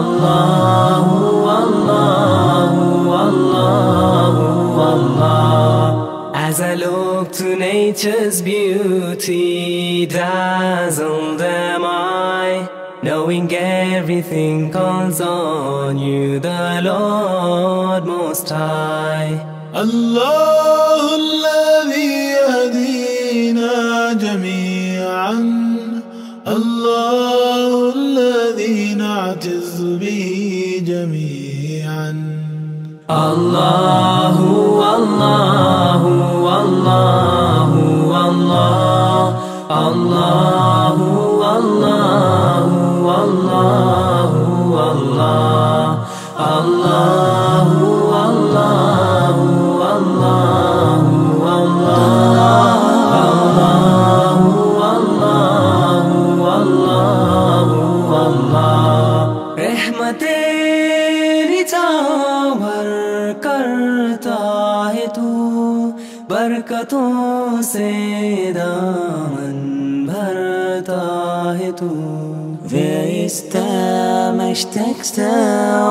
والله والله والله والله As I look to nature's beauty dazzled am I Knowing everything calls on you The Lord Most High الله الذي يهدينا جميعا الله الذي نعتز به جميعا الله والله والله والله الله والله والله والله الله करता है तू बरकतों से दामन भरता है तू Veiste meştekste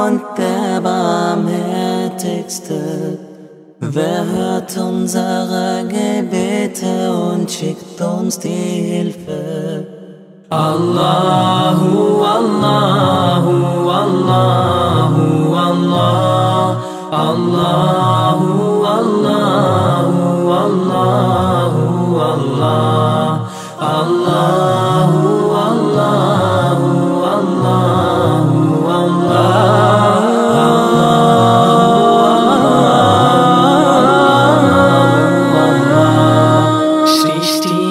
und der barmherzigste Wer hört unsere Gebete und schickt uns die Hilfe Allahu Allah الله الله الله الله الله الله الله الله সৃষ্টি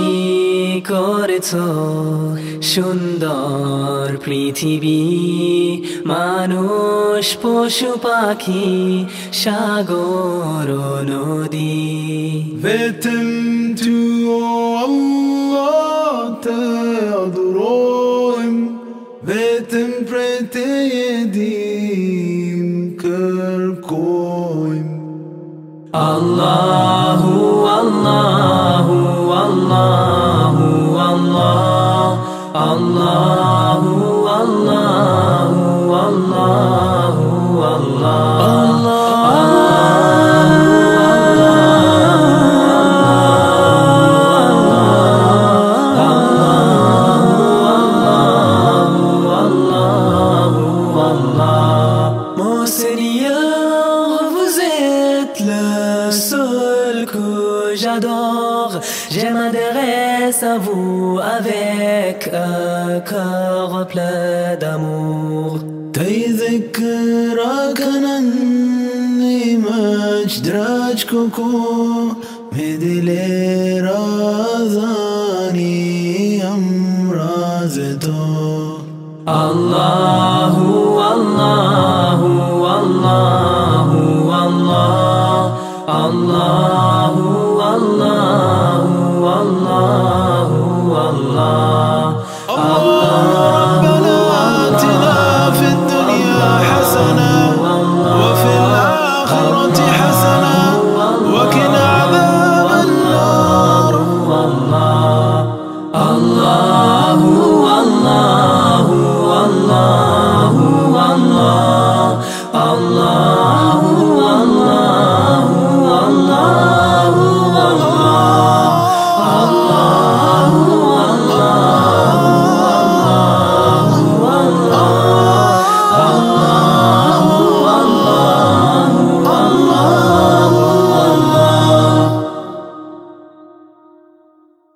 করেছ সুন্দর পৃথিবী মানুষ পশু পাখি সাগর নদী فتنت الله تضرهم فتن preteydim kırkoyum Allahu vous êtes le seul que J'adore, j'aime adhérer sa vous avec un corps plein d'amour تذكرك أنني مجدرجكك مثل رضاني أمرازته الله الله الله الله الله